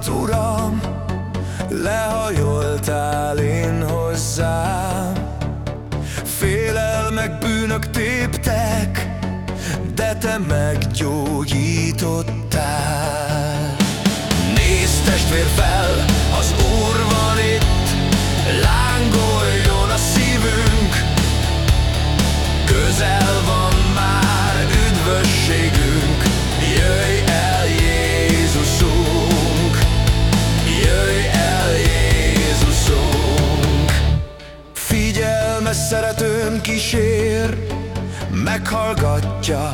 arcodat, Uram, lehajoltál én hozzám. Félelmek, bűnök téptek, de te meggyógyítottál. Szeretőn kísér, meghallgatja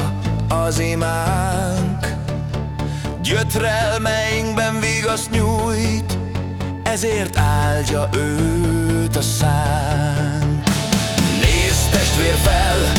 az imánk. Gyötrelmeinkben vigaszt nyújt, ezért áldja őt a szánk. Nézd testvér fel,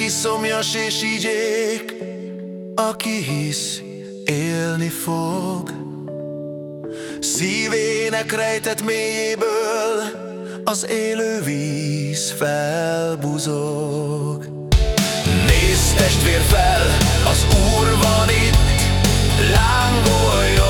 Jöjjön ki szomjas és igyék, aki hisz, élni fog. Szívének rejtett mélyéből az élő víz felbuzog. Nézd testvér fel, az Úr van itt, lángoljon